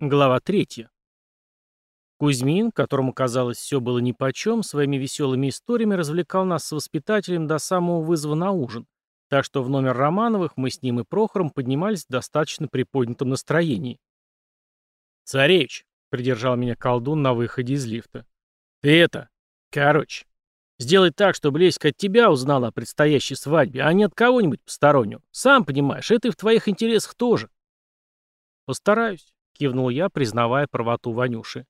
Глава 3. Кузьмин, которому, казалось, все было нипочем, своими веселыми историями развлекал нас с воспитателем до самого вызова на ужин, так что в номер Романовых мы с ним и Прохором поднимались в достаточно приподнятом настроении. «Царевич», — придержал меня колдун на выходе из лифта, — «ты это, короче, сделай так, чтобы Леська от тебя узнала о предстоящей свадьбе, а не от кого-нибудь постороннего. Сам понимаешь, это и в твоих интересах тоже». «Постараюсь», Кивнул я, признавая правоту Ванюши.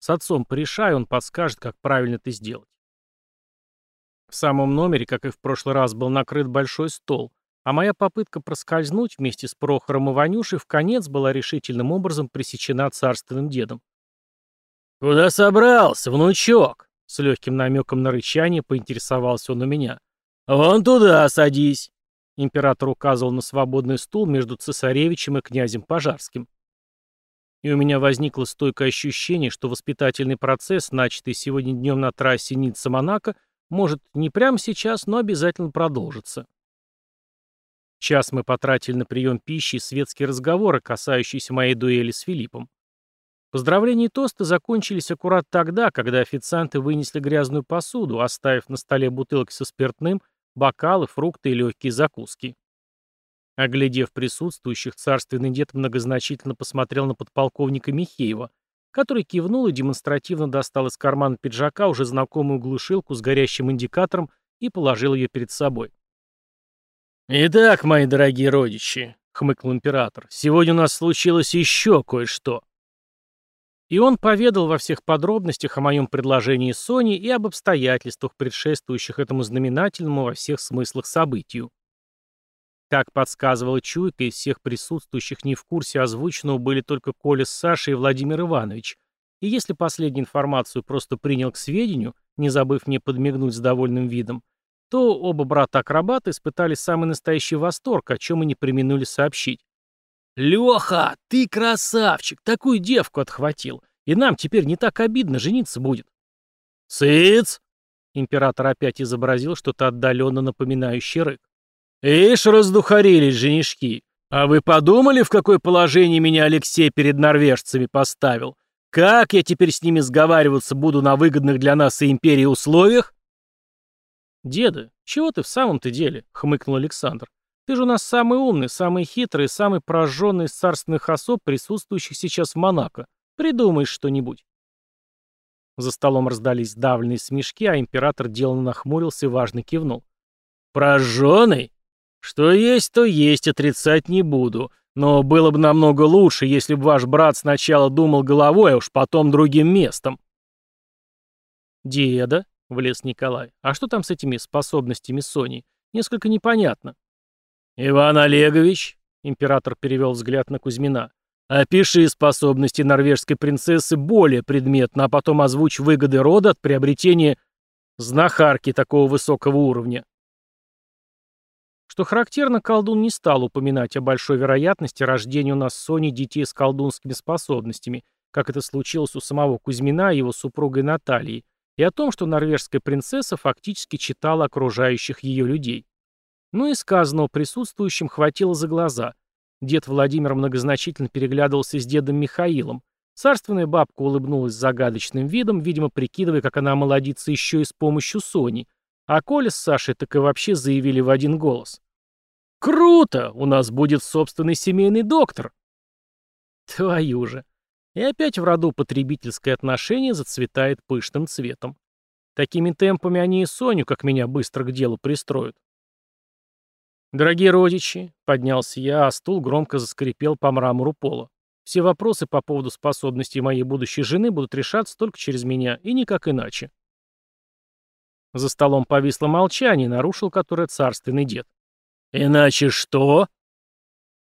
С отцом порешай, он подскажет, как правильно это сделать. В самом номере, как и в прошлый раз, был накрыт большой стол, а моя попытка проскользнуть вместе с Прохором и Ванюшей в конец была решительным образом пресечена царственным дедом. «Куда собрался, внучок?» С легким намеком на рычание поинтересовался он у меня. «Вон туда садись!» Император указывал на свободный стул между цесаревичем и князем Пожарским и у меня возникло стойкое ощущение, что воспитательный процесс, начатый сегодня днем на трассе Ницца-Монако, может не прямо сейчас, но обязательно продолжится. Час мы потратили на прием пищи и светские разговоры, касающиеся моей дуэли с Филиппом. Поздравления и тосты закончились аккурат тогда, когда официанты вынесли грязную посуду, оставив на столе бутылки со спиртным, бокалы, фрукты и легкие закуски. Оглядев присутствующих, царственный дед многозначительно посмотрел на подполковника Михеева, который кивнул и демонстративно достал из кармана пиджака уже знакомую глушилку с горящим индикатором и положил ее перед собой. «Итак, мои дорогие родичи», — хмыкнул император, — «сегодня у нас случилось еще кое-что». И он поведал во всех подробностях о моем предложении Соне и об обстоятельствах, предшествующих этому знаменательному во всех смыслах событию. Как подсказывала чуйка, из всех присутствующих не в курсе озвученного были только Коля с Сашей и Владимир Иванович. И если последнюю информацию просто принял к сведению, не забыв мне подмигнуть с довольным видом, то оба брата-акробата испытали самый настоящий восторг, о чем и не применули сообщить. «Леха, ты красавчик! Такую девку отхватил! И нам теперь не так обидно жениться будет!» «Сыц!» Император опять изобразил что-то отдаленно напоминающее рык. «Ишь, раздухарились женишки! А вы подумали, в какое положение меня Алексей перед норвежцами поставил? Как я теперь с ними сговариваться буду на выгодных для нас и империи условиях?» «Деда, чего ты в самом-то деле?» — хмыкнул Александр. «Ты же у нас самый умный, самый хитрый, самый прожженный из царственных особ, присутствующих сейчас в Монако. Придумаешь что-нибудь». За столом раздались давленные смешки, а император деланно нахмурился и важно кивнул. «Прожженный? Что есть, то есть, отрицать не буду. Но было бы намного лучше, если бы ваш брат сначала думал головой, а уж потом другим местом. Деда, влез Николай, а что там с этими способностями Сони? Несколько непонятно. Иван Олегович, император перевел взгляд на Кузьмина, опиши способности норвежской принцессы более предметно, а потом озвучь выгоды рода от приобретения знахарки такого высокого уровня. Что характерно, колдун не стал упоминать о большой вероятности рождения у нас с Соней детей с колдунскими способностями, как это случилось у самого Кузьмина и его супругой Натальи, и о том, что норвежская принцесса фактически читала окружающих ее людей. Ну и сказанного присутствующим хватило за глаза. Дед Владимир многозначительно переглядывался с дедом Михаилом. Царственная бабка улыбнулась загадочным видом, видимо, прикидывая, как она молодится еще и с помощью Сони – а Коля с Сашей так и вообще заявили в один голос. «Круто! У нас будет собственный семейный доктор!» Твою же! И опять в роду потребительское отношение зацветает пышным цветом. Такими темпами они и Соню, как меня, быстро к делу пристроят. «Дорогие родичи», — поднялся я, а стул громко заскрипел по мрамору пола. «Все вопросы по поводу способностей моей будущей жены будут решаться только через меня, и никак иначе». За столом повисло молчание, нарушил которое царственный дед. «Иначе что?»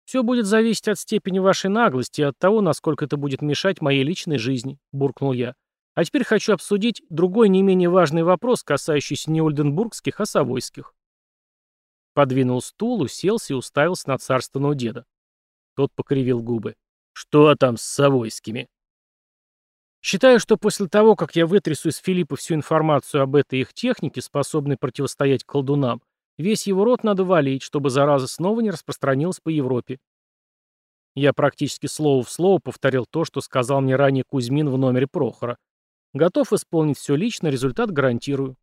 «Все будет зависеть от степени вашей наглости и от того, насколько это будет мешать моей личной жизни», — буркнул я. «А теперь хочу обсудить другой не менее важный вопрос, касающийся не ольденбургских, а совойских». Подвинул стул, уселся и уставился на царственного деда. Тот покривил губы. «Что там с совойскими?» Считаю, что после того, как я вытрясу из Филиппа всю информацию об этой их технике, способной противостоять колдунам, весь его род надо валить, чтобы зараза снова не распространилась по Европе. Я практически слово в слово повторил то, что сказал мне ранее Кузьмин в номере Прохора. Готов исполнить все лично, результат гарантирую.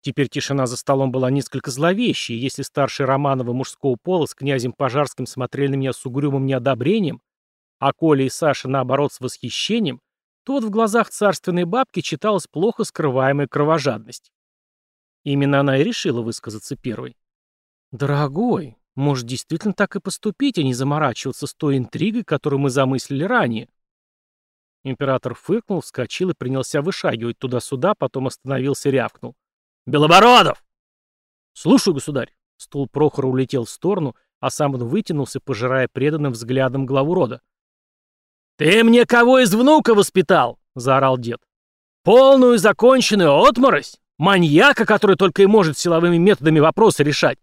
Теперь тишина за столом была несколько зловещей, если старший Романова мужского пола с князем Пожарским смотрели на меня с угрюмым неодобрением, а Коля и Саша, наоборот, с восхищением, то вот в глазах царственной бабки читалась плохо скрываемая кровожадность. Именно она и решила высказаться первой. «Дорогой, может, действительно так и поступить, а не заморачиваться с той интригой, которую мы замыслили ранее?» Император фыркнул, вскочил и принялся вышагивать туда-сюда, потом остановился и рявкнул. «Белобородов!» «Слушаю, государь!» Стул Прохора улетел в сторону, а сам он вытянулся, пожирая преданным взглядом главу рода. «Ты мне кого из внука воспитал?» — заорал дед. «Полную законченную отморозь? Маньяка, который только и может силовыми методами вопросы решать?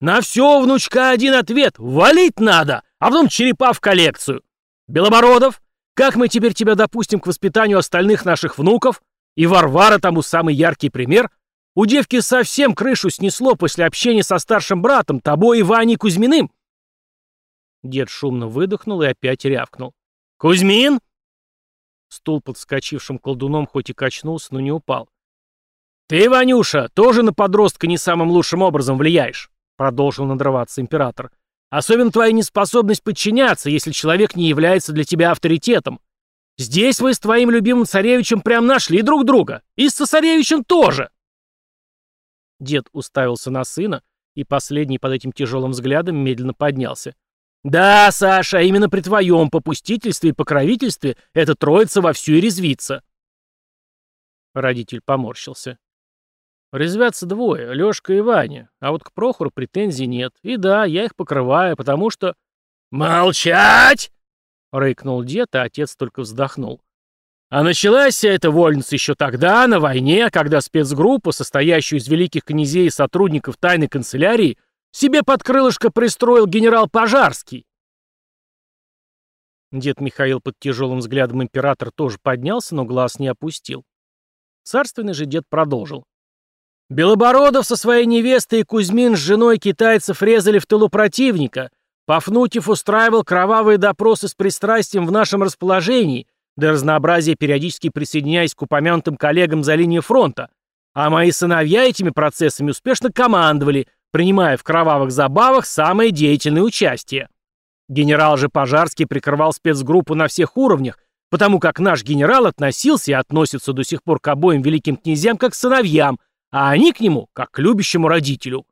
На все, внучка, один ответ. Валить надо, а потом черепа в коллекцию. Белобородов, как мы теперь тебя допустим к воспитанию остальных наших внуков? И Варвара тому самый яркий пример. У девки совсем крышу снесло после общения со старшим братом, тобой и Ваней Кузьминым. Дед шумно выдохнул и опять рявкнул. «Кузьмин!» Стул под вскочившим колдуном хоть и качнулся, но не упал. «Ты, Ванюша, тоже на подростка не самым лучшим образом влияешь», продолжил надрываться император. «Особенно твоя неспособность подчиняться, если человек не является для тебя авторитетом. Здесь вы с твоим любимым царевичем прям нашли друг друга. И с царевичем тоже!» Дед уставился на сына, и последний под этим тяжелым взглядом медленно поднялся. «Да, Саша, именно при твоем попустительстве и покровительстве эта троица вовсю и резвится». Родитель поморщился. Резвятся двое, Лёшка и Ваня, а вот к Прохору претензий нет. И да, я их покрываю, потому что... «Молчать!» — рыкнул дед, а отец только вздохнул. А началась вся эта вольница еще тогда, на войне, когда спецгруппа, состоящую из великих князей и сотрудников тайной канцелярии, себе под крылышко пристроил генерал Пожарский. Дед Михаил под тяжелым взглядом императора тоже поднялся, но глаз не опустил. Царственный же дед продолжил. Белобородов со своей невестой и Кузьмин с женой китайцев резали в тылу противника. Пафнутьев устраивал кровавые допросы с пристрастием в нашем расположении, для разнообразия периодически присоединяясь к упомянутым коллегам за линией фронта. А мои сыновья этими процессами успешно командовали, принимая в кровавых забавах самое деятельное участие. Генерал же Пожарский прикрывал спецгруппу на всех уровнях, потому как наш генерал относился и относится до сих пор к обоим великим князьям как к сыновьям, а они к нему, как к любящему родителю.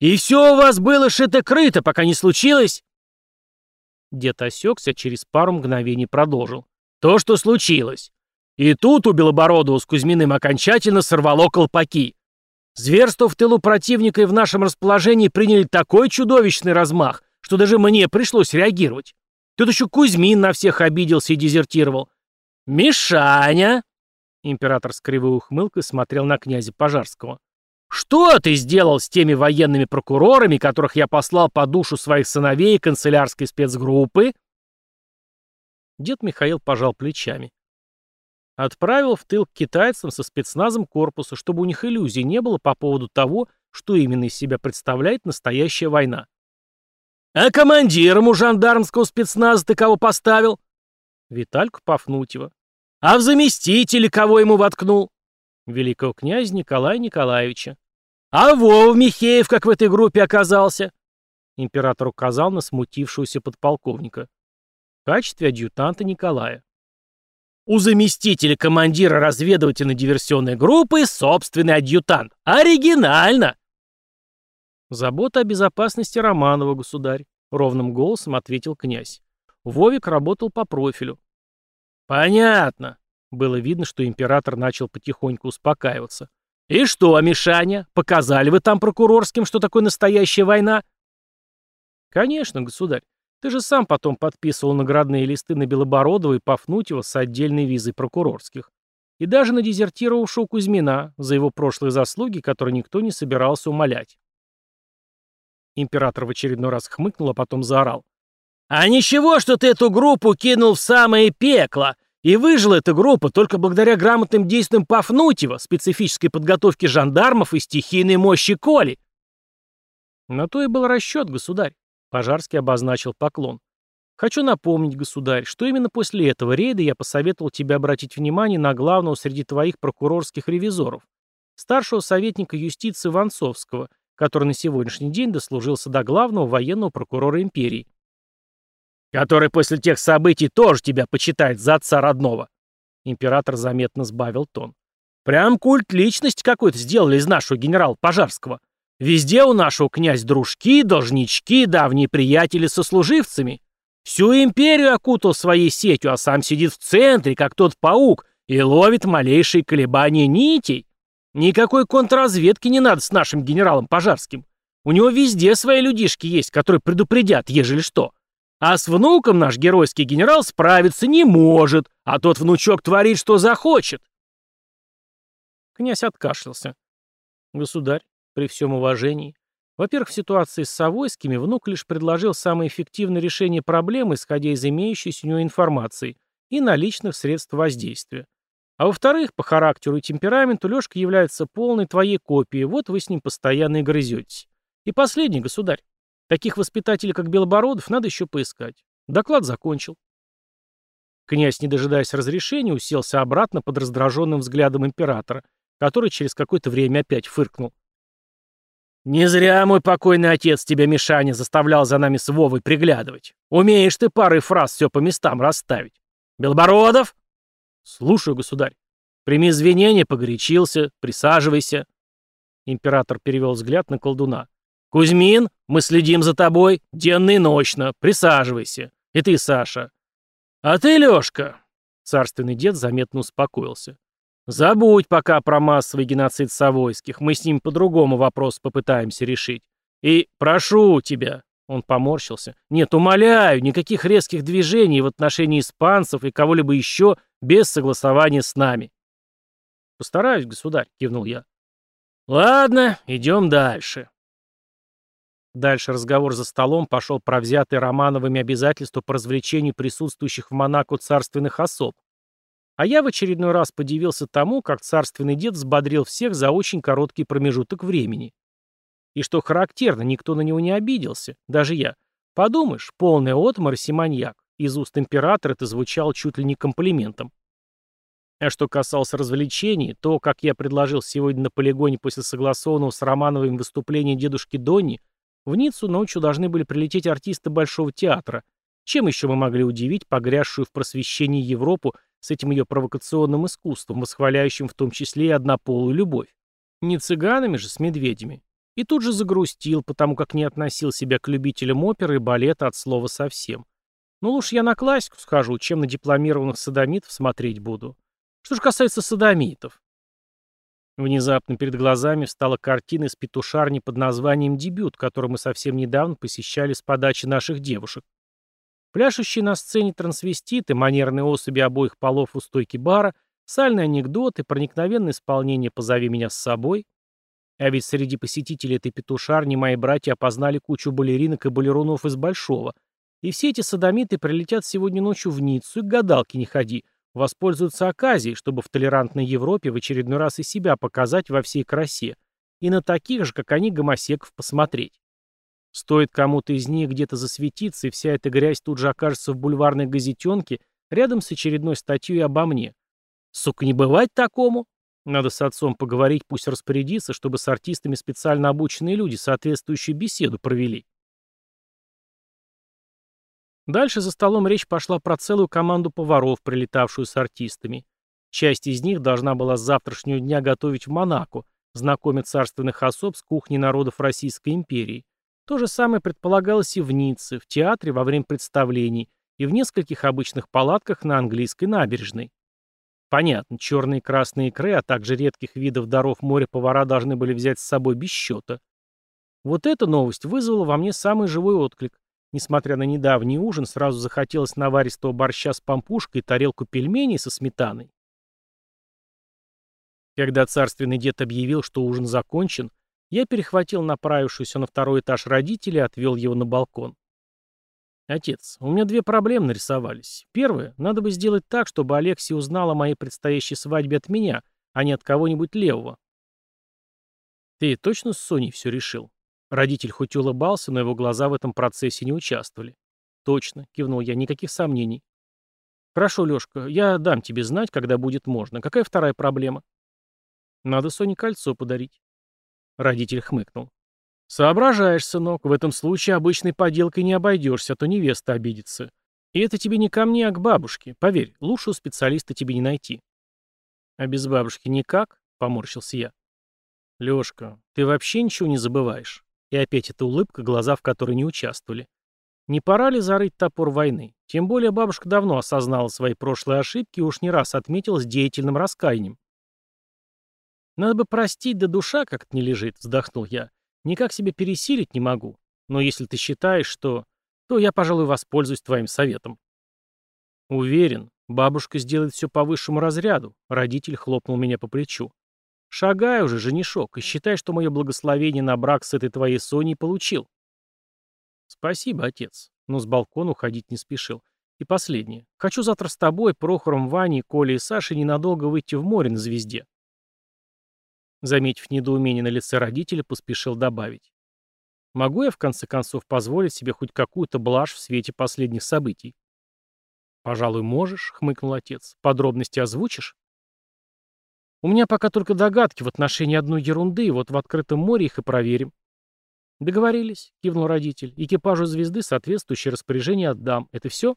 И все у вас было шито-крыто, пока не случилось...» Дед осекся, через пару мгновений продолжил. «То, что случилось. И тут у Белобородова с Кузьминым окончательно сорвало колпаки. Зверства в тылу противника и в нашем расположении приняли такой чудовищный размах, что даже мне пришлось реагировать. Тут еще Кузьмин на всех обиделся и дезертировал. «Мишаня!» Император с кривой ухмылкой смотрел на князя Пожарского. «Что ты сделал с теми военными прокурорами, которых я послал по душу своих сыновей канцелярской спецгруппы?» Дед Михаил пожал плечами. Отправил в тыл к китайцам со спецназом корпуса, чтобы у них иллюзий не было по поводу того, что именно из себя представляет настоящая война. «А командиром у жандармского спецназа ты кого поставил?» Витальку Пафнутьева. А в заместителе кого ему воткнул? Великого князя Николая Николаевича. А Вова Михеев как в этой группе оказался? Император указал на смутившегося подполковника. В качестве адъютанта Николая. У заместителя командира разведывательно-диверсионной группы собственный адъютант. Оригинально! Забота о безопасности Романова, государь, ровным голосом ответил князь. Вовик работал по профилю. «Понятно». Было видно, что император начал потихоньку успокаиваться. «И что, Мишаня, показали вы там прокурорским, что такое настоящая война?» «Конечно, государь. Ты же сам потом подписывал наградные листы на Белобородова и Пафнутьева с отдельной визой прокурорских. И даже на дезертировавшего Кузьмина за его прошлые заслуги, которые никто не собирался умолять». Император в очередной раз хмыкнул, а потом заорал. «А ничего, что ты эту группу кинул в самое пекло, и выжила эта группа только благодаря грамотным действиям Пафнутьева, специфической подготовке жандармов и стихийной мощи Коли. На то и был расчет, государь. Пожарский обозначил поклон. Хочу напомнить, государь, что именно после этого рейда я посоветовал тебе обратить внимание на главного среди твоих прокурорских ревизоров, старшего советника юстиции Ванцовского, который на сегодняшний день дослужился до главного военного прокурора империи. Который после тех событий тоже тебя почитает за отца родного. Император заметно сбавил тон. Прям культ личности какой-то сделали из нашего генерала Пожарского. Везде у нашего князь дружки, должнички, давние приятели со служивцами. Всю империю окутал своей сетью, а сам сидит в центре, как тот паук, и ловит малейшие колебания нитей. Никакой контрразведки не надо с нашим генералом Пожарским. У него везде свои людишки есть, которые предупредят, ежели что. А с внуком наш геройский генерал справиться не может, а тот внучок творит, что захочет. Князь откашлялся. Государь, при всем уважении, во-первых, в ситуации с Савойскими внук лишь предложил самое эффективное решение проблемы, исходя из имеющейся у него информации и наличных средств воздействия. А во-вторых, по характеру и темпераменту Лёшка является полной твоей копией, вот вы с ним постоянно и грызетесь. И последний, государь. Таких воспитателей, как Белобородов, надо еще поискать. Доклад закончил. Князь, не дожидаясь разрешения, уселся обратно под раздраженным взглядом императора, который через какое-то время опять фыркнул. «Не зря мой покойный отец тебя, Мишаня, заставлял за нами с Вовой приглядывать. Умеешь ты парой фраз все по местам расставить. Белобородов?» «Слушаю, государь. Прими извинения, погорячился. Присаживайся». Император перевел взгляд на колдуна. «Кузьмин, мы следим за тобой. Денно и ночно. Присаживайся. И ты, Саша. А ты, Лешка...» Царственный дед заметно успокоился. Забудь пока про массовый геноцид Савойских, мы с ним по-другому вопрос попытаемся решить. И прошу тебя, он поморщился, нет, умоляю, никаких резких движений в отношении испанцев и кого-либо еще без согласования с нами. Постараюсь, государь, кивнул я. Ладно, идем дальше. Дальше разговор за столом пошел про взятые Романовыми обязательства по развлечению присутствующих в Монако царственных особ. А я в очередной раз подивился тому, как царственный дед взбодрил всех за очень короткий промежуток времени. И что характерно, никто на него не обиделся, даже я. Подумаешь, полный отморозь и маньяк. Из уст императора это звучало чуть ли не комплиментом. А что касалось развлечений, то, как я предложил сегодня на полигоне после согласованного с Романовым выступления дедушки Донни, в Ниццу ночью должны были прилететь артисты Большого театра. Чем еще мы могли удивить погрязшую в просвещении Европу с этим ее провокационным искусством, восхваляющим в том числе и однополую любовь. Не цыганами же, с медведями. И тут же загрустил, потому как не относил себя к любителям оперы и балета от слова совсем. Ну лучше я на классику схожу, чем на дипломированных садомитов смотреть буду. Что же касается садомитов. Внезапно перед глазами встала картина из петушарни под названием «Дебют», которую мы совсем недавно посещали с подачи наших девушек. Пляшущие на сцене трансвеститы, манерные особи обоих полов у стойки бара, сальные анекдоты, проникновенное исполнение «Позови меня с собой». А ведь среди посетителей этой петушарни мои братья опознали кучу балеринок и балерунов из Большого. И все эти садомиты прилетят сегодня ночью в Ниццу, и к гадалке не ходи, воспользуются оказией, чтобы в толерантной Европе в очередной раз и себя показать во всей красе, и на таких же, как они, гомосеков посмотреть. Стоит кому-то из них где-то засветиться, и вся эта грязь тут же окажется в бульварной газетенке рядом с очередной статьей обо мне. Сука, не бывать такому. Надо с отцом поговорить, пусть распорядится, чтобы с артистами специально обученные люди соответствующую беседу провели. Дальше за столом речь пошла про целую команду поваров, прилетавшую с артистами. Часть из них должна была с завтрашнего дня готовить в Монако, знакомить царственных особ с кухней народов Российской империи. То же самое предполагалось и в Ницце, в театре во время представлений и в нескольких обычных палатках на английской набережной. Понятно, черные и красные икры, а также редких видов даров моря повара должны были взять с собой без счета. Вот эта новость вызвала во мне самый живой отклик. Несмотря на недавний ужин, сразу захотелось наваристого борща с пампушкой и тарелку пельменей со сметаной. Когда царственный дед объявил, что ужин закончен, я перехватил направившуюся на второй этаж родителей и отвел его на балкон. «Отец, у меня две проблемы нарисовались. Первое, надо бы сделать так, чтобы Алексей узнал о моей предстоящей свадьбе от меня, а не от кого-нибудь левого». «Ты точно с Соней все решил?» Родитель хоть улыбался, но его глаза в этом процессе не участвовали. «Точно», — кивнул я, — «никаких сомнений». «Хорошо, Лёшка, я дам тебе знать, когда будет можно. Какая вторая проблема?» «Надо Соне кольцо подарить». Родитель хмыкнул. «Соображаешь, сынок, в этом случае обычной поделкой не обойдешься, а то невеста обидится. И это тебе не ко мне, а к бабушке. Поверь, лучшего специалиста тебе не найти». «А без бабушки никак?» — поморщился я. «Лёшка, ты вообще ничего не забываешь?» И опять эта улыбка, глаза в которой не участвовали. Не пора ли зарыть топор войны? Тем более бабушка давно осознала свои прошлые ошибки и уж не раз отметилась деятельным раскаянием. «Надо бы простить, да душа как-то не лежит», — вздохнул я. «Никак себе пересилить не могу. Но если ты считаешь, что... то я, пожалуй, воспользуюсь твоим советом». «Уверен, бабушка сделает все по высшему разряду», — родитель хлопнул меня по плечу. Шагай уже, женишок, и считай, что мое благословение на брак с этой твоей Соней получил. Спасибо, отец. Но с балкона уходить не спешил. И последнее. Хочу завтра с тобой, Прохором, Ваней, Колей и Сашей ненадолго выйти в море на звезде. Заметив недоумение на лице родителя, поспешил добавить. Могу я, в конце концов, позволить себе хоть какую-то блажь в свете последних событий? «Пожалуй, можешь», — хмыкнул отец. «Подробности озвучишь?» У меня пока только догадки в отношении одной ерунды, вот в открытом море их и проверим. Договорились, кивнул родитель. Экипажу звезды соответствующее распоряжение отдам. Это все?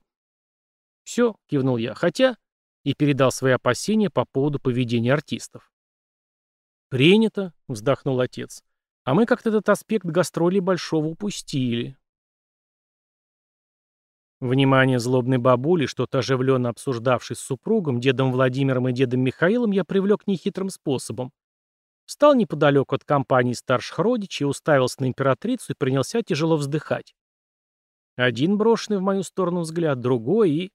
Все, кивнул я. Хотя... И передал свои опасения по поводу поведения артистов. «Принято», — вздохнул отец. «А мы как-то этот аспект гастролей большого упустили. Внимание злобной бабули, что-то оживленно обсуждавшей с супругом, дедом Владимиром и дедом Михаилом, я привлек нехитрым способом. Встал неподалеку от компании старших родичей, уставился на императрицу и принялся тяжело вздыхать. Один брошенный в мою сторону взгляд, другой и...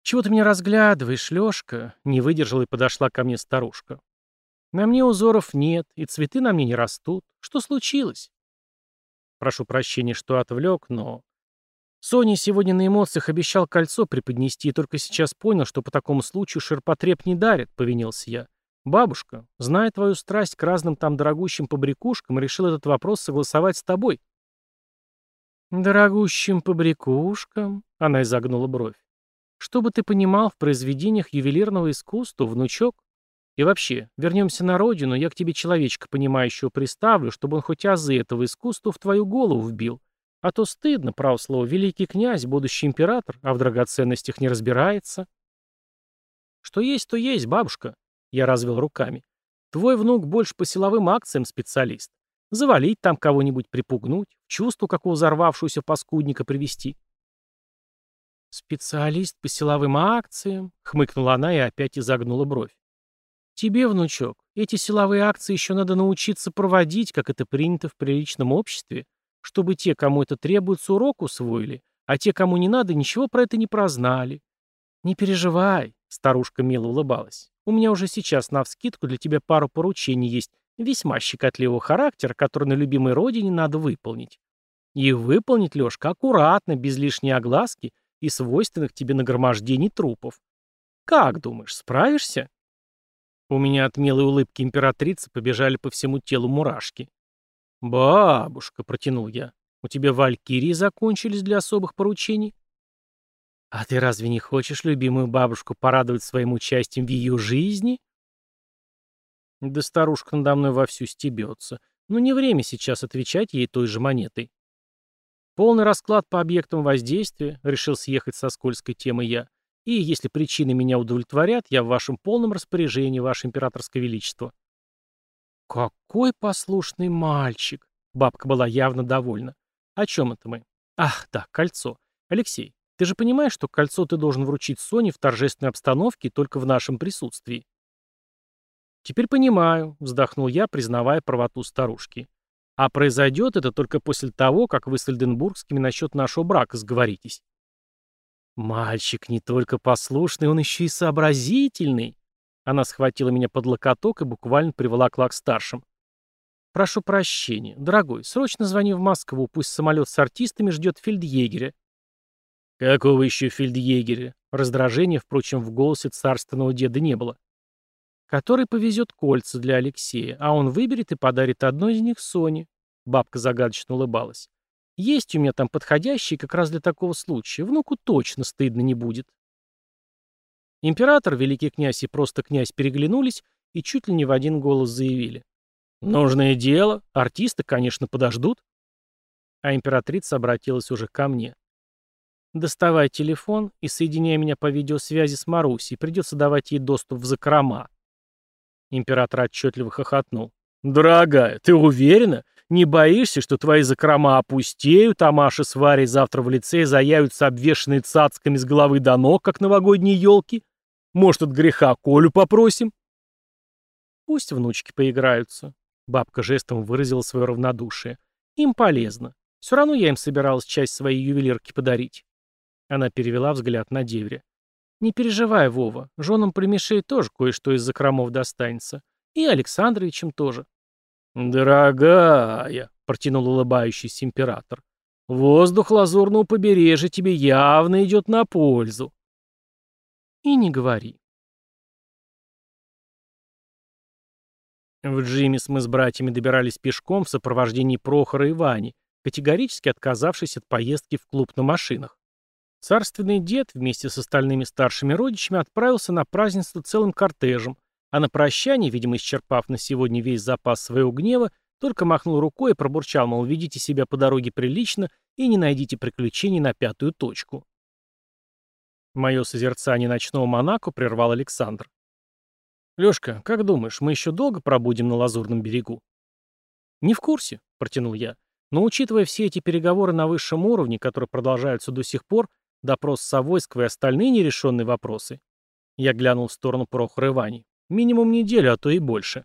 «Чего ты меня разглядываешь, Лёшка?» — не выдержала и подошла ко мне старушка. «На мне узоров нет, и цветы на мне не растут. Что случилось?» Прошу прощения, что отвлек, но Соня сегодня на эмоциях обещал кольцо преподнести и только сейчас понял, что по такому случаю ширпотреб не дарит, повинился я. Бабушка, зная твою страсть к разным там дорогущим побрякушкам, решил этот вопрос согласовать с тобой. Дорогущим побрякушкам? Она изогнула бровь. Чтобы ты понимал в произведениях ювелирного искусства, внучок? И вообще, вернемся на родину, я к тебе человечка понимающего приставлю, чтобы он хоть азы этого искусства в твою голову вбил. А то стыдно, право слово, великий князь, будущий император, а в драгоценностях не разбирается. Что есть, то есть, бабушка. Я развел руками. Твой внук больше по силовым акциям специалист. Завалить там кого-нибудь, припугнуть, чувство какого взорвавшегося паскудника привести. «Специалист по силовым акциям?» — хмыкнула она и опять изогнула бровь. «Тебе, внучок, эти силовые акции еще надо научиться проводить, как это принято в приличном обществе чтобы те, кому это требуется, урок усвоили, а те, кому не надо, ничего про это не прознали. Не переживай, старушка мило улыбалась. У меня уже сейчас навскидку для тебя пару поручений есть, весьма щекотливого характера, которые на любимой родине надо выполнить. И выполнить, Лёшка, аккуратно, без лишней огласки и свойственных тебе нагромождений трупов. Как думаешь, справишься? У меня от милой улыбки императрицы побежали по всему телу мурашки. «Бабушка», — протянул я, — «у тебя валькирии закончились для особых поручений?» «А ты разве не хочешь любимую бабушку порадовать своим участием в ее жизни?» Да старушка надо мной вовсю стебется. Но не время сейчас отвечать ей той же монетой. Полный расклад по объектам воздействия, решил съехать со скользкой темы я. И если причины меня удовлетворят, я в вашем полном распоряжении, ваше императорское величество. «Какой послушный мальчик!» Бабка была явно довольна. «О чем это мы?» «Ах, да, кольцо. Алексей, ты же понимаешь, что кольцо ты должен вручить Соне в торжественной обстановке только в нашем присутствии?» «Теперь понимаю», — вздохнул я, признавая правоту старушки. «А произойдет это только после того, как вы с Эльденбургскими насчет нашего брака сговоритесь». «Мальчик не только послушный, он еще и сообразительный», она схватила меня под локоток и буквально приволокла к старшим. «Прошу прощения. Дорогой, срочно звони в Москву, пусть самолет с артистами ждет фельдъегеря». «Какого еще фельдъегеря?» Раздражения, впрочем, в голосе царственного деда не было. «Который повезет кольца для Алексея, а он выберет и подарит одно из них Соне». бабка загадочно улыбалась. Есть у меня там подходящий как раз для такого случая. Внуку точно стыдно не будет. Император, великий князь и просто князь переглянулись и чуть ли не в один голос заявили. «Нужное дело. Артисты, конечно, подождут». А императрица обратилась уже ко мне. «Доставай телефон и соединяй меня по видеосвязи с Марусей. Придется давать ей доступ в закрома». Император отчетливо хохотнул. «Дорогая, ты уверена? Не боишься, что твои закрома опустеют, а Маша с Варей завтра в лице заявятся обвешанные цацками с головы до ног, как новогодние елки? Может, от греха Колю попросим?» «Пусть внучки поиграются», — бабка жестом выразила свое равнодушие. «Им полезно. Все равно я им собиралась часть своей ювелирки подарить». Она перевела взгляд на деверя. «Не переживай, Вова, женам Племешей тоже кое-что из закромов достанется. И Александровичем тоже». «Дорогая», — протянул улыбающийся император, — «воздух лазурного побережья тебе явно идет на пользу». «И не говори». В Джимис мы с братьями добирались пешком в сопровождении Прохора и Вани, категорически отказавшись от поездки в клуб на машинах. Царственный дед вместе с остальными старшими родичами отправился на празднество целым кортежем, а на прощание, видимо, исчерпав на сегодня весь запас своего гнева, только махнул рукой и пробурчал, мол, ведите себя по дороге прилично и не найдите приключений на пятую точку. Мое созерцание ночного Монако прервал Александр. «Лёшка, как думаешь, мы еще долго пробудем на Лазурном берегу?» «Не в курсе», — протянул я. «Но учитывая все эти переговоры на высшем уровне, которые продолжаются до сих пор, допрос Савойского и остальные нерешенные вопросы...» Я глянул в сторону Прохора и Вани. Минимум неделю, а то и больше.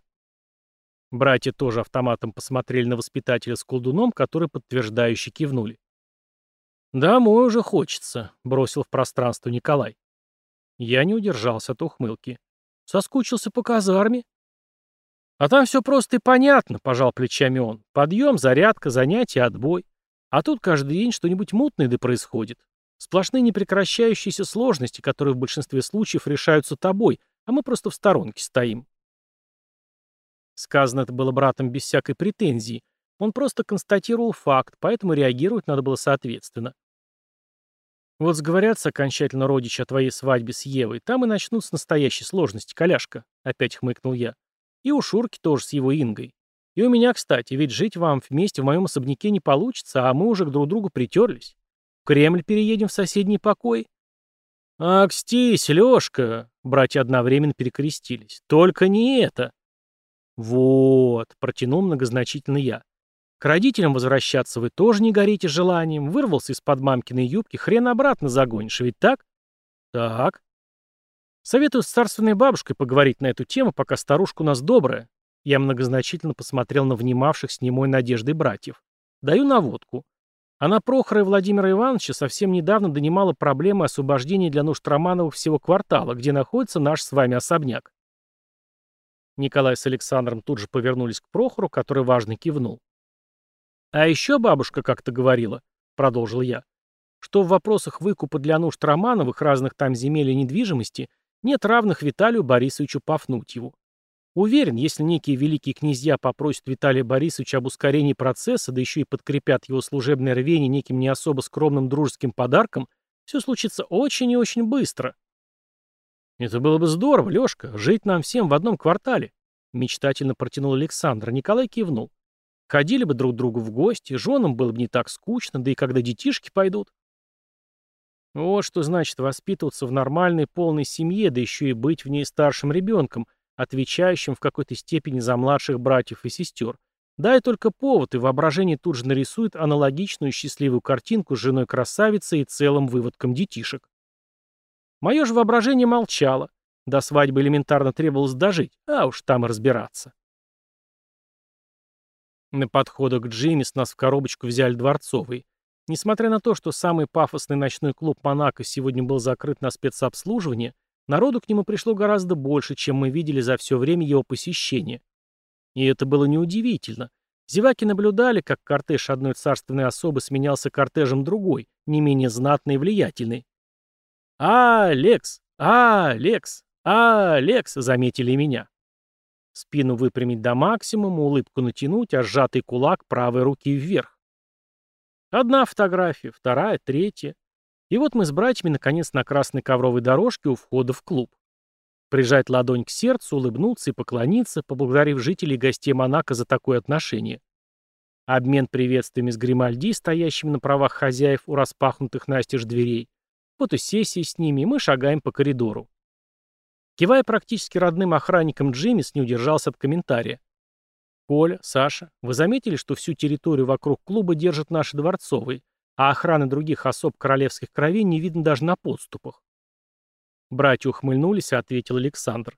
Братья тоже автоматом посмотрели на воспитателя с колдуном, который подтверждающе кивнули. «Домой уже хочется», — бросил в пространство Николай. Я не удержался от ухмылки. «Соскучился по казарме?» «А там все просто и понятно», — пожал плечами он. «Подъем, зарядка, занятия, отбой. А тут каждый день что-нибудь мутное да происходит. Сплошные непрекращающиеся сложности, которые в большинстве случаев решаются тобой, а мы просто в сторонке стоим. Сказано это было братом без всякой претензии. Он просто констатировал факт, поэтому реагировать надо было соответственно. Вот сговорятся окончательно родичи о твоей свадьбе с Евой, там и начнутся настоящие сложности, коляшка, опять хмыкнул я. И у Шурки тоже с его Ингой. И у меня, кстати, ведь жить вам вместе в моем особняке не получится, а мы уже к друг другу притерлись. В Кремль переедем в соседний покой. «Акстись, Лёшка!» — братья одновременно перекрестились. «Только не это!» «Вот», — протянул многозначительно я. «К родителям возвращаться вы тоже не горите желанием. Вырвался из-под мамкиной юбки, хрен обратно загонишь, ведь так?» «Так». «Советую с царственной бабушкой поговорить на эту тему, пока старушка у нас добрая». Я многозначительно посмотрел на внимавших с немой надеждой братьев. «Даю наводку. Она Прохора и Владимира Ивановича совсем недавно донимала проблемы освобождения для нужд Романовых всего квартала, где находится наш с вами особняк. Николай с Александром тут же повернулись к Прохору, который важно кивнул. «А еще бабушка как-то говорила», — продолжил я, «что в вопросах выкупа для нужд Романовых разных там земель и недвижимости нет равных Виталию Борисовичу Пафнутьеву. Уверен, если некие великие князья попросят Виталия Борисовича об ускорении процесса, да еще и подкрепят его служебное рвение неким не особо скромным дружеским подарком, все случится очень и очень быстро. Это было бы здорово, Лешка, жить нам всем в одном квартале. Мечтательно протянул Александр. Николай кивнул. Ходили бы друг другу в гости, женам было бы не так скучно, да и когда детишки пойдут. Вот что значит воспитываться в нормальной полной семье, да еще и быть в ней старшим ребенком – отвечающим в какой-то степени за младших братьев и сестер. Дай только повод, и воображение тут же нарисует аналогичную счастливую картинку с женой красавицей и целым выводком детишек. Мое же воображение молчало. До свадьбы элементарно требовалось дожить, а уж там и разбираться. На подходах к Джимми с нас в коробочку взяли дворцовый. Несмотря на то, что самый пафосный ночной клуб Монако сегодня был закрыт на спецобслуживание, Народу к нему пришло гораздо больше, чем мы видели за все время его посещения. И это было неудивительно. Зеваки наблюдали, как кортеж одной царственной особы сменялся кортежем другой, не менее знатной и влиятельной. «А, Лекс! А, Лекс! А, Лекс!» — заметили меня. Спину выпрямить до максимума, улыбку натянуть, а сжатый кулак правой руки вверх. Одна фотография, вторая, третья. И вот мы с братьями наконец на красной ковровой дорожке у входа в клуб. Прижать ладонь к сердцу, улыбнуться и поклониться, поблагодарив жителей и гостей Монако за такое отношение. Обмен приветствиями с Гримальди, стоящими на правах хозяев у распахнутых настежь дверей. Фотосессии с ними, и мы шагаем по коридору. Кивая практически родным охранникам, Джиммис не удержался от комментария. «Коля, Саша, вы заметили, что всю территорию вокруг клуба держат наши дворцовые, а охраны других особ королевских кровей не видно даже на подступах?» Братья ухмыльнулись, ответил Александр.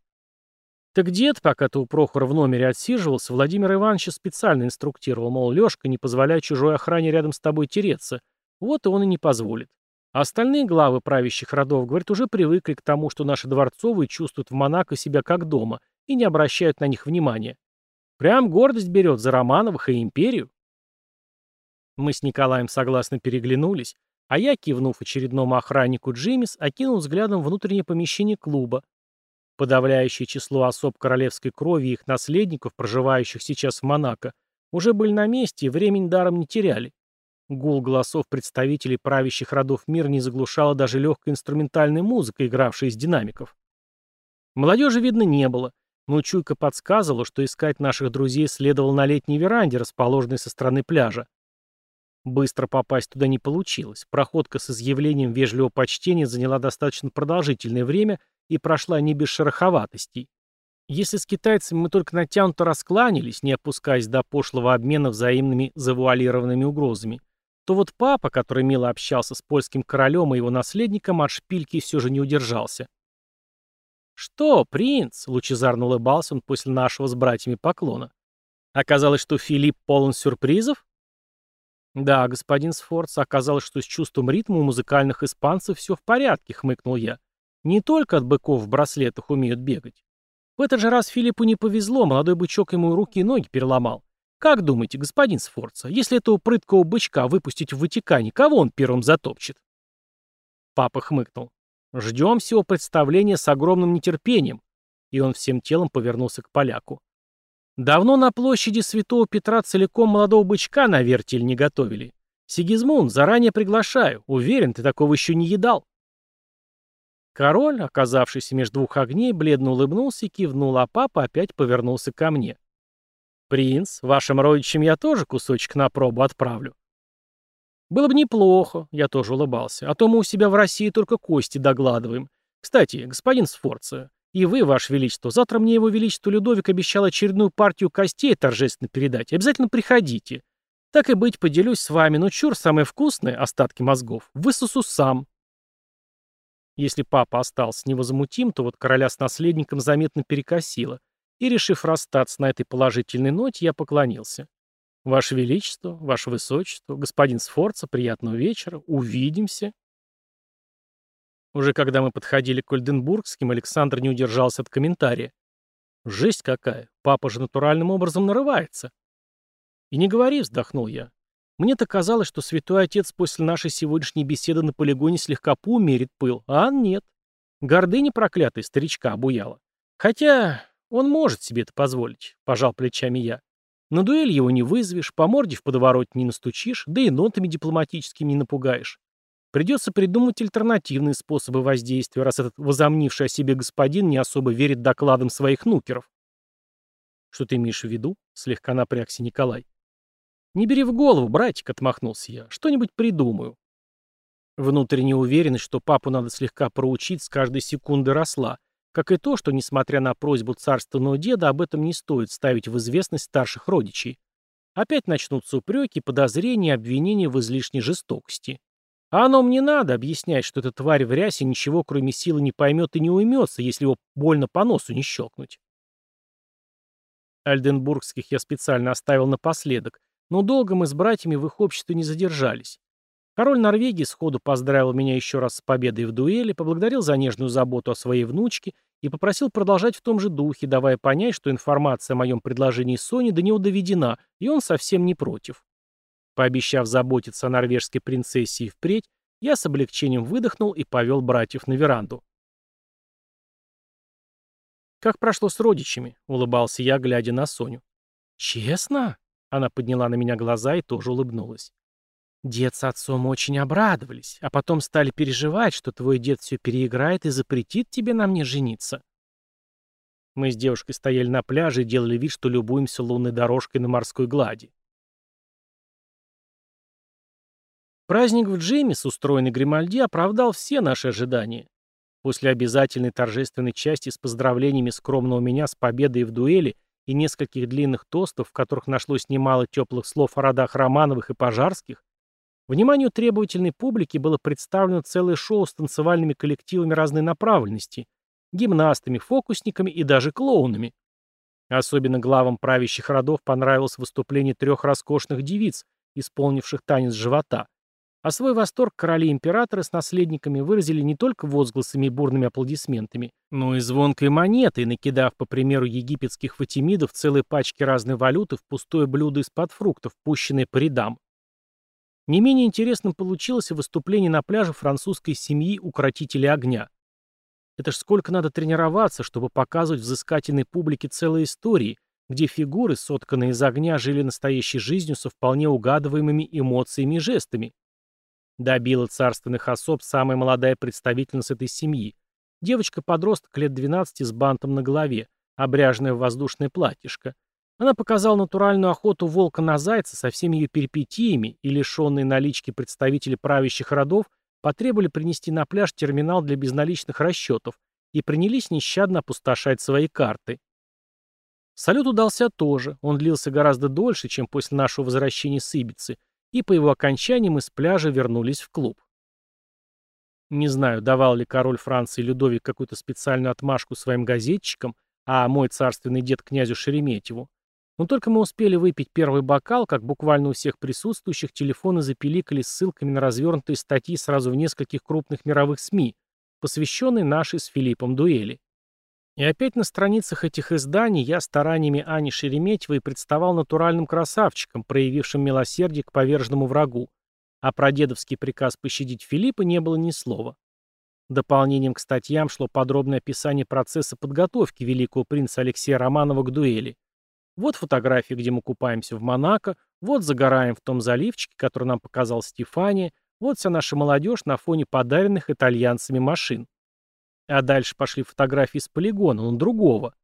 Так дед, пока ты у Прохора в номере отсиживался, Владимир Иванович специально инструктировал, мол, Лешка, не позволяй чужой охране рядом с тобой тереться. Вот и он и не позволит. А остальные главы правящих родов, говорят, уже привыкли к тому, что наши дворцовые чувствуют в Монако себя как дома и не обращают на них внимания. Прям гордость берет за Романовых и империю. Мы с Николаем согласно переглянулись, а я, кивнув очередному охраннику Джиммис, окинул взглядом внутреннее помещение клуба. Подавляющее число особ королевской крови и их наследников, проживающих сейчас в Монако, уже были на месте и времени даром не теряли. Гул голосов представителей правящих родов мира не заглушала даже легкая инструментальная музыка, игравшая из динамиков. Молодежи, видно, не было, но чуйка подсказывала, что искать наших друзей следовало на летней веранде, расположенной со стороны пляжа. Быстро попасть туда не получилось. Проходка с изъявлением вежливого почтения заняла достаточно продолжительное время и прошла не без шероховатостей. Если с китайцами мы только натянуто раскланялись, не опускаясь до пошлого обмена взаимными завуалированными угрозами, то вот папа, который мило общался с польским королем и его наследником, от шпильки все же не удержался. «Что, принц?» — лучезарно улыбался он после нашего с братьями поклона. «Оказалось, что Филипп полон сюрпризов?» «Да, господин Сфорц, оказалось, что с чувством ритма у музыкальных испанцев все в порядке», — хмыкнул я. «Не только от быков в браслетах умеют бегать. В этот же раз Филиппу не повезло, молодой бычок ему руки и ноги переломал. Как думаете, господин Сфорца, если этого прыткого бычка выпустить в Ватикане, кого он первым затопчет?» Папа хмыкнул. «Ждем всего представления с огромным нетерпением». И он всем телом повернулся к поляку. Давно на площади Святого Петра целиком молодого бычка на вертель не готовили. Сигизмунд, заранее приглашаю. Уверен, ты такого еще не едал. Король, оказавшийся между двух огней, бледно улыбнулся и кивнул, а папа опять повернулся ко мне. «Принц, вашим родичам я тоже кусочек на пробу отправлю». «Было бы неплохо», — я тоже улыбался, «а то мы у себя в России только кости догладываем. Кстати, господин Сфорца, и вы, Ваше Величество, завтра мне Его Величество Людовик обещал очередную партию костей торжественно передать. Обязательно приходите. Так и быть, поделюсь с вами, но чур, самое вкусное, остатки мозгов, высосу сам. Если папа остался невозмутим, то вот короля с наследником заметно перекосило. И, решив расстаться на этой положительной ноте, я поклонился. Ваше Величество, Ваше Высочество, господин Сфорца, приятного вечера, увидимся. Уже когда мы подходили к Ольденбургским, Александр не удержался от комментария. «Жесть какая! Папа же натуральным образом нарывается!» «И не говори», — вздохнул я. «Мне-то казалось, что святой отец после нашей сегодняшней беседы на полигоне слегка поумерит пыл, а нет. Гордыня проклятая старичка обуяла. Хотя он может себе это позволить», — пожал плечами я. «На дуэль его не вызовешь, по морде в подворот не настучишь, да и нотами дипломатическими не напугаешь. Придется придумать альтернативные способы воздействия, раз этот возомнивший о себе господин не особо верит докладам своих нукеров. «Что ты имеешь в виду?» — слегка напрягся Николай. «Не бери в голову, братик», — отмахнулся я. «Что-нибудь придумаю». Внутренняя уверенность, что папу надо слегка проучить, с каждой секунды росла, как и то, что, несмотря на просьбу царственного деда, об этом не стоит ставить в известность старших родичей. Опять начнутся упреки, подозрения и обвинения в излишней жестокости. А оно мне надо объяснять, что эта тварь в рясе ничего, кроме силы, не поймет и не уймется, если его больно по носу не щелкнуть. Альденбургских я специально оставил напоследок, но долго мы с братьями в их обществе не задержались. Король Норвегии сходу поздравил меня еще раз с победой в дуэли, поблагодарил за нежную заботу о своей внучке и попросил продолжать в том же духе, давая понять, что информация о моем предложении Соне до него доведена, и он совсем не против. Пообещав заботиться о норвежской принцессе и впредь, я с облегчением выдохнул и повел братьев на веранду. «Как прошло с родичами?» — улыбался я, глядя на Соню. «Честно?» — она подняла на меня глаза и тоже улыбнулась. «Дед с отцом очень обрадовались, а потом стали переживать, что твой дед все переиграет и запретит тебе на мне жениться». Мы с девушкой стояли на пляже и делали вид, что любуемся лунной дорожкой на морской глади. Праздник в Джеймис, устроенный Гримальди, оправдал все наши ожидания. После обязательной торжественной части с поздравлениями скромного меня с победой в дуэли и нескольких длинных тостов, в которых нашлось немало теплых слов о родах Романовых и Пожарских, вниманию требовательной публики было представлено целое шоу с танцевальными коллективами разной направленности, гимнастами, фокусниками и даже клоунами. Особенно главам правящих родов понравилось выступление трех роскошных девиц, исполнивших танец живота, а свой восторг короли императоры с наследниками выразили не только возгласами и бурными аплодисментами, но и звонкой монетой, накидав, по примеру египетских фатимидов, целые пачки разной валюты в пустое блюдо из-под фруктов, пущенное по рядам. Не менее интересным получилось выступление на пляже французской семьи укротителей огня. Это ж сколько надо тренироваться, чтобы показывать взыскательной публике целые истории, где фигуры, сотканные из огня, жили настоящей жизнью со вполне угадываемыми эмоциями и жестами. Добила царственных особ самая молодая представительница этой семьи. Девочка-подросток лет 12 с бантом на голове, обряженная в воздушное платьишко. Она показала натуральную охоту волка на зайца со всеми ее перипетиями, и лишенные налички представители правящих родов потребовали принести на пляж терминал для безналичных расчетов и принялись нещадно опустошать свои карты. Салют удался тоже, он длился гораздо дольше, чем после нашего возвращения с Ибицы, и по его окончании мы с пляжа вернулись в клуб. Не знаю, давал ли король Франции Людовик какую-то специальную отмашку своим газетчикам, а мой царственный дед князю Шереметьеву. Но только мы успели выпить первый бокал, как буквально у всех присутствующих телефоны запиликали ссылками на развернутые статьи сразу в нескольких крупных мировых СМИ, посвященные нашей с Филиппом дуэли. И опять на страницах этих изданий я стараниями Ани Шереметьевой представал натуральным красавчиком, проявившим милосердие к поверженному врагу, а про дедовский приказ пощадить Филиппа не было ни слова. Дополнением к статьям шло подробное описание процесса подготовки великого принца Алексея Романова к дуэли. Вот фотографии, где мы купаемся в Монако, вот загораем в том заливчике, который нам показал Стефания, вот вся наша молодежь на фоне подаренных итальянцами машин. А дальше пошли фотографии с полигона, но другого.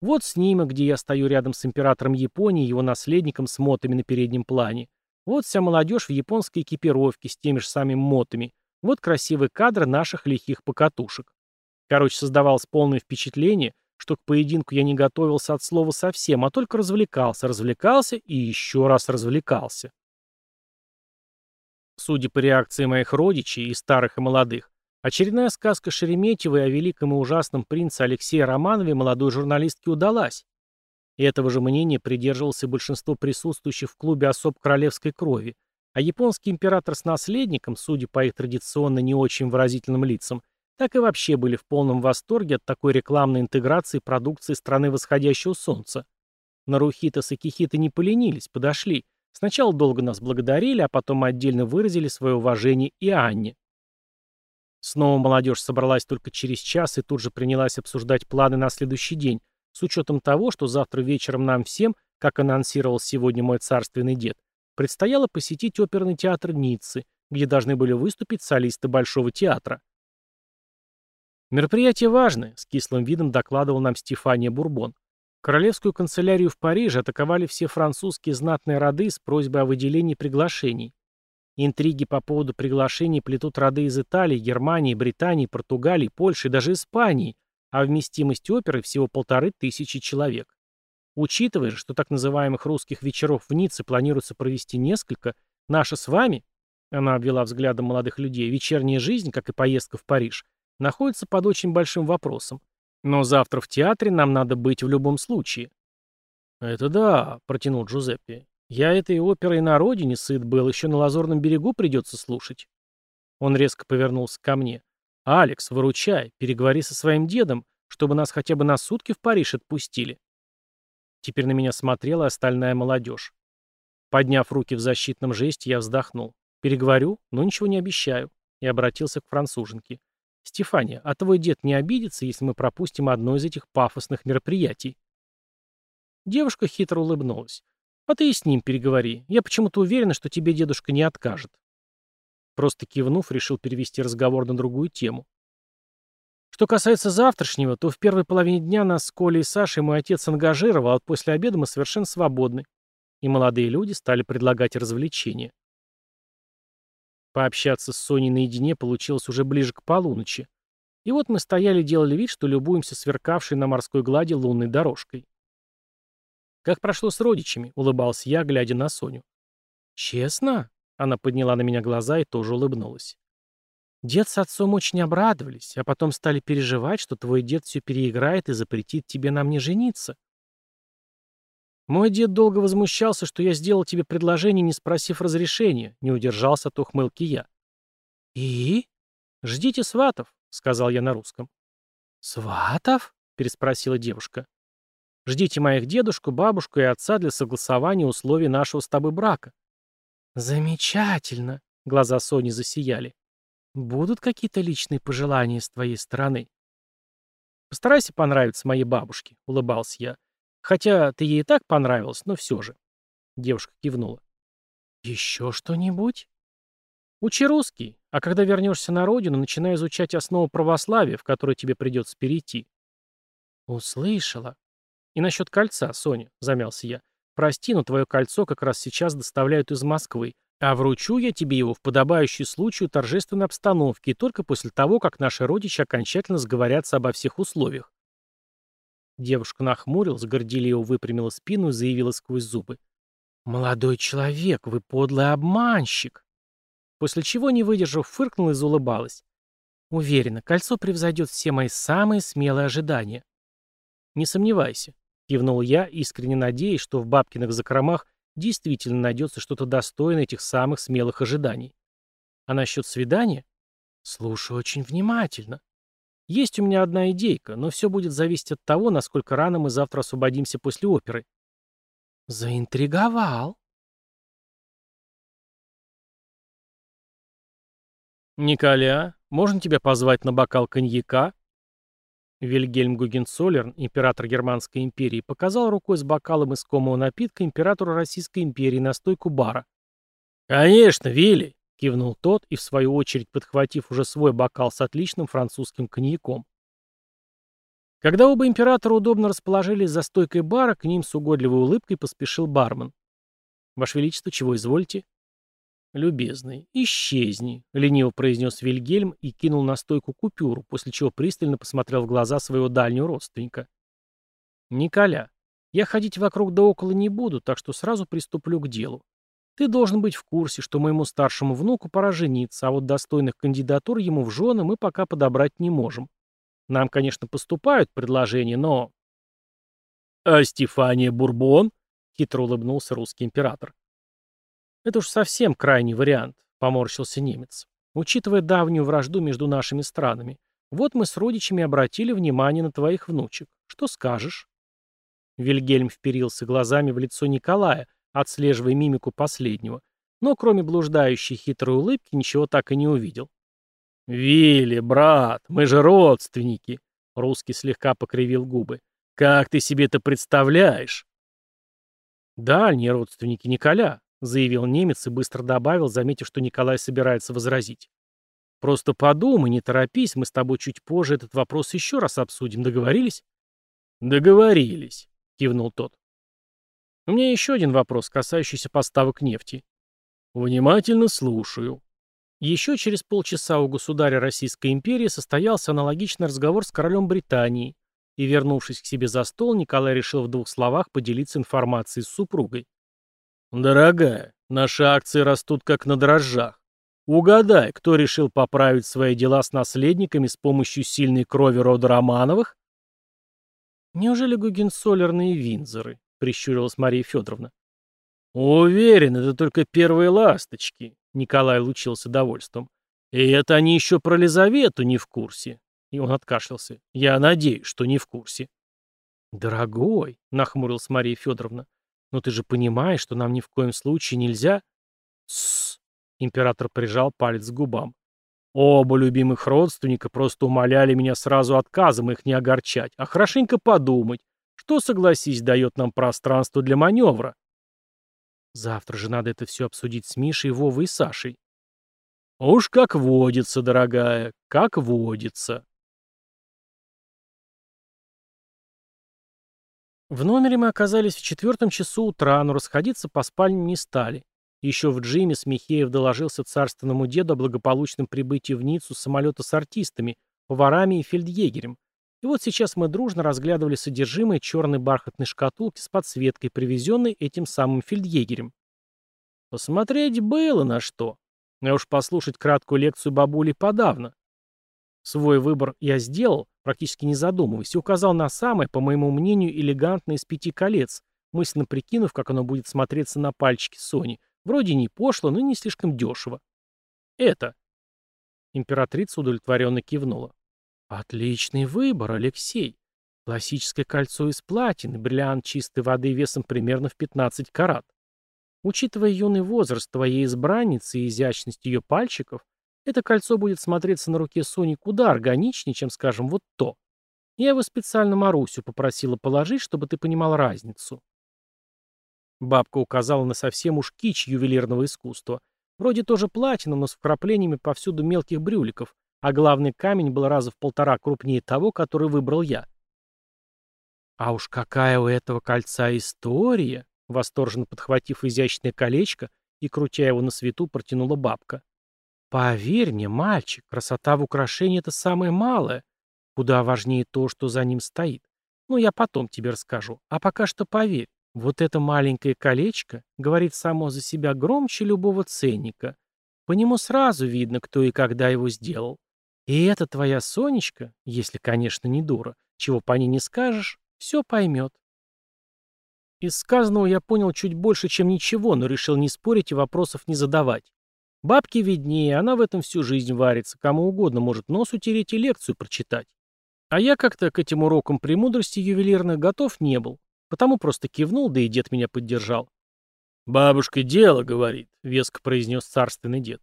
Вот снимок, где я стою рядом с императором Японии и его наследником с мотами на переднем плане. Вот вся молодежь в японской экипировке с теми же самыми мотами. Вот красивые кадры наших лихих покатушек. Короче, создавалось полное впечатление, что к поединку я не готовился от слова совсем, а только развлекался, развлекался и еще раз развлекался. Судя по реакции моих родичей, и старых, и молодых, Очередная сказка Шереметьевой о великом и ужасном принце Алексее Романове молодой журналистке удалась. И этого же мнения придерживался большинство присутствующих в клубе особ королевской крови, а японский император с наследником, судя по их традиционно не очень выразительным лицам, так и вообще были в полном восторге от такой рекламной интеграции продукции страны восходящего солнца. Нарухитас и Кихита не поленились, подошли. Сначала долго нас благодарили, а потом отдельно выразили свое уважение и Анне. Снова молодежь собралась только через час и тут же принялась обсуждать планы на следующий день, с учетом того, что завтра вечером нам всем, как анонсировал сегодня мой царственный дед, предстояло посетить оперный театр Ниццы, где должны были выступить солисты Большого театра. «Мероприятие важное», — с кислым видом докладывал нам Стефания Бурбон. Королевскую канцелярию в Париже атаковали все французские знатные роды с просьбой о выделении приглашений. Интриги по поводу приглашений плетут роды из Италии, Германии, Британии, Португалии, Польши и даже Испании, а вместимость оперы всего полторы тысячи человек. Учитывая, что так называемых русских вечеров в Ницце планируется провести несколько, наша с вами, она обвела взглядом молодых людей, вечерняя жизнь, как и поездка в Париж, находится под очень большим вопросом. Но завтра в театре нам надо быть в любом случае. «Это да», — протянул Джузеппе. Я этой оперой на родине сыт был, еще на Лазурном берегу придется слушать. Он резко повернулся ко мне. «Алекс, выручай, переговори со своим дедом, чтобы нас хотя бы на сутки в Париж отпустили». Теперь на меня смотрела остальная молодежь. Подняв руки в защитном жесте, я вздохнул. «Переговорю, но ничего не обещаю», и обратился к француженке. Стефания, а твой дед не обидится, если мы пропустим одно из этих пафосных мероприятий?» Девушка хитро улыбнулась. «А ты и с ним переговори. Я почему-то уверена, что тебе дедушка не откажет». Просто кивнув, решил перевести разговор на другую тему. Что касается завтрашнего, то в первой половине дня нас с Колей и Сашей мой отец ангажировал, а после обеда мы совершенно свободны. И молодые люди стали предлагать развлечения. Пообщаться с Соней наедине получилось уже ближе к полуночи. И вот мы стояли делали вид, что любуемся сверкавшей на морской глади лунной дорожкой. «Как прошло с родичами?» — улыбался я, глядя на Соню. «Честно?» — она подняла на меня глаза и тоже улыбнулась. Дед с отцом очень обрадовались, а потом стали переживать, что твой дед все переиграет и запретит тебе на мне жениться. Мой дед долго возмущался, что я сделал тебе предложение, не спросив разрешения, не удержался от ухмылки я. «И? Ждите сватов», — сказал я на русском. «Сватов?» — переспросила девушка. «Ждите моих дедушку, бабушку и отца для согласования условий нашего с тобой брака». «Замечательно!» — глаза Сони засияли. Будут какие-то личные пожелания с твоей стороны? Постарайся понравиться моей бабушке, улыбался я. Хотя ты ей и так понравилась, но все же. Девушка кивнула. Еще что-нибудь? Учи русский, а когда вернешься на родину, начинай изучать основу православия, в которой тебе придется перейти. Услышала. И насчет кольца, Соня, замялся я. Прости, но твое кольцо как раз сейчас доставляют из Москвы, а вручу я тебе его в подобающей случаю торжественной обстановке только после того, как наши родичи окончательно сговорятся обо всех условиях. Девушка нахмурилась, горделиво выпрямила спину и заявила сквозь зубы. «Молодой человек, вы подлый обманщик!» После чего, не выдержав, фыркнула и заулыбалась. «Уверена, кольцо превзойдет все мои самые смелые ожидания». «Не сомневайся», — кивнул я, искренне надеясь, что в бабкиных закромах действительно найдется что-то достойное этих самых смелых ожиданий. А насчет свидания? Слушаю очень внимательно. Есть у меня одна идейка, но все будет зависеть от того, насколько рано мы завтра освободимся после оперы. Заинтриговал. «Николя, можно тебя позвать на бокал коньяка?» Вильгельм Гугенцоллерн, император Германской империи, показал рукой с бокалом искомого напитка императору Российской империи на стойку бара. «Конечно, Вилли!» — кивнул тот и, в свою очередь, подхватив уже свой бокал с отличным французским коньяком. Когда оба императора удобно расположились за стойкой бара, к ним с угодливой улыбкой поспешил бармен. «Ваше Величество, чего извольте?» «Любезный, исчезни», — лениво произнес Вильгельм и кинул на стойку купюру, после чего пристально посмотрел в глаза своего дальнего родственника. «Николя, я ходить вокруг да около не буду, так что сразу приступлю к делу. Ты должен быть в курсе, что моему старшему внуку пора жениться, а вот достойных кандидатур ему в жены мы пока подобрать не можем. Нам, конечно, поступают предложения, но...» «А Стефания Бурбон?» — хитро улыбнулся русский император. Это уж совсем крайний вариант, поморщился немец. Учитывая давнюю вражду между нашими странами, вот мы с родичами обратили внимание на твоих внучек. Что скажешь? Вильгельм вперился глазами в лицо Николая, отслеживая мимику последнего, но кроме блуждающей хитрой улыбки ничего так и не увидел. «Вилли, брат, мы же родственники!» Русский слегка покривил губы. «Как ты себе это представляешь?» «Дальние родственники Николя», — заявил немец и быстро добавил, заметив, что Николай собирается возразить. «Просто подумай, не торопись, мы с тобой чуть позже этот вопрос еще раз обсудим. Договорились?» «Договорились», — кивнул тот. «У меня еще один вопрос, касающийся поставок нефти». «Внимательно слушаю». Еще через полчаса у государя Российской империи состоялся аналогичный разговор с королем Британии, и, вернувшись к себе за стол, Николай решил в двух словах поделиться информацией с супругой. «Дорогая, наши акции растут как на дрожжах. Угадай, кто решил поправить свои дела с наследниками с помощью сильной крови рода Романовых?» «Неужели Гугенсолерные Винзоры?» — прищурилась Мария Федоровна. «Уверен, это только первые ласточки», — Николай лучился довольством. «И это они еще про Лизавету не в курсе». И он откашлялся. «Я надеюсь, что не в курсе». «Дорогой», — нахмурилась Мария Федоровна, но ты же понимаешь, что нам ни в коем случае нельзя...» «Тссс!» — император прижал палец к губам. Оба любимых родственника просто умоляли меня сразу отказом их не огорчать, а хорошенько подумать, что, согласись, дает нам пространство для маневра. Завтра же надо это все обсудить с Мишей, Вовой и Сашей. Уж как водится, дорогая, как водится. В номере мы оказались в четвертом часу утра, но расходиться по спальням не стали. Еще в Джиме Смехеев доложился царственному деду о благополучном прибытии в Ниццу самолета с артистами, поварами и фельдъегерем. И вот сейчас мы дружно разглядывали содержимое черной бархатной шкатулки с подсветкой, привезенной этим самым фельдъегерем. Посмотреть было на что. А уж послушать краткую лекцию бабули подавно. Свой выбор я сделал, практически не задумываясь, и указал на самое, по моему мнению, элегантное из пяти колец, мысленно прикинув, как оно будет смотреться на пальчике Сони. Вроде не пошло, но не слишком дешево. Это. Императрица удовлетворенно кивнула. Отличный выбор, Алексей. Классическое кольцо из платины, бриллиант чистой воды весом примерно в 15 карат. Учитывая юный возраст твоей избранницы и изящность ее пальчиков, это кольцо будет смотреться на руке Сони куда органичнее, чем, скажем, вот то. Я его специально Марусю попросила положить, чтобы ты понимал разницу. Бабка указала на совсем уж кич ювелирного искусства. Вроде тоже платина, но с вкраплениями повсюду мелких брюликов, а главный камень был раза в полтора крупнее того, который выбрал я. А уж какая у этого кольца история! Восторженно подхватив изящное колечко и крутя его на свету, протянула бабка. Поверь мне, мальчик, красота в украшении — это самое малое. Куда важнее то, что за ним стоит. Ну, я потом тебе расскажу. А пока что поверь, вот это маленькое колечко говорит само за себя громче любого ценника. По нему сразу видно, кто и когда его сделал. И эта твоя Сонечка, если, конечно, не дура, чего по ней не скажешь, все поймет. Из сказанного я понял чуть больше, чем ничего, но решил не спорить и вопросов не задавать. Бабке виднее, она в этом всю жизнь варится, кому угодно может нос утереть и лекцию прочитать. А я как-то к этим урокам премудрости ювелирных готов не был, потому просто кивнул, да и дед меня поддержал. «Бабушка дело, — говорит, — веско произнес царственный дед.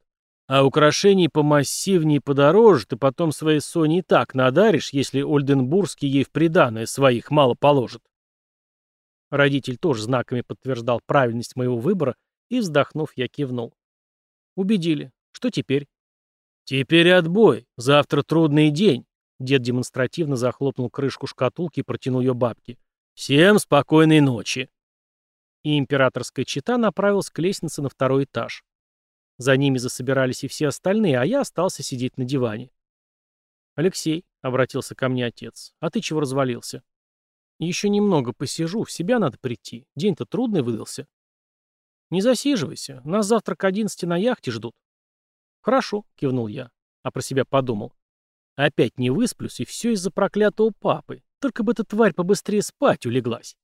А украшений помассивнее и подороже ты потом своей Соне и так надаришь, если Ольденбургский ей в приданое своих мало положит. Родитель тоже знаками подтверждал правильность моего выбора, и, вздохнув, я кивнул. Убедили. Что теперь? Теперь отбой. Завтра трудный день. Дед демонстративно захлопнул крышку шкатулки и протянул ее бабке. Всем спокойной ночи. И императорская чита направилась к лестнице на второй этаж. За ними засобирались и все остальные, а я остался сидеть на диване. «Алексей», — обратился ко мне отец, — «а ты чего развалился?» «Еще немного посижу, в себя надо прийти. День-то трудный выдался». «Не засиживайся. Нас завтра к одиннадцати на яхте ждут». «Хорошо», — кивнул я, а про себя подумал. «Опять не высплюсь, и все из-за проклятого папы. Только бы эта тварь побыстрее спать улеглась».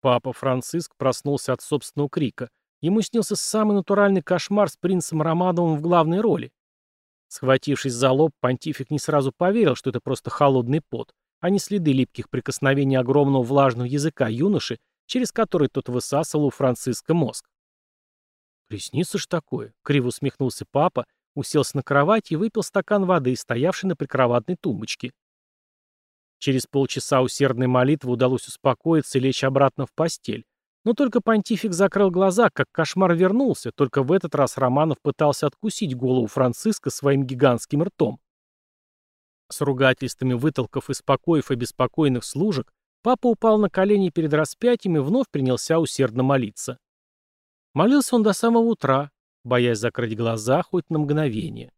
Папа Франциск проснулся от собственного крика. Ему снился самый натуральный кошмар с принцем Романовым в главной роли. Схватившись за лоб, понтифик не сразу поверил, что это просто холодный пот а не следы липких прикосновений огромного влажного языка юноши, через который тот высасывал у Франциска мозг. «Приснится ж такое», — криво усмехнулся папа, уселся на кровать и выпил стакан воды, стоявший на прикроватной тумбочке. Через полчаса усердной молитвы удалось успокоиться и лечь обратно в постель. Но только понтифик закрыл глаза, как кошмар вернулся, только в этот раз Романов пытался откусить голову Франциска своим гигантским ртом. С ругательствами вытолкав из покоев и беспокойных служек, папа упал на колени перед распятием и вновь принялся усердно молиться. Молился он до самого утра, боясь закрыть глаза хоть на мгновение.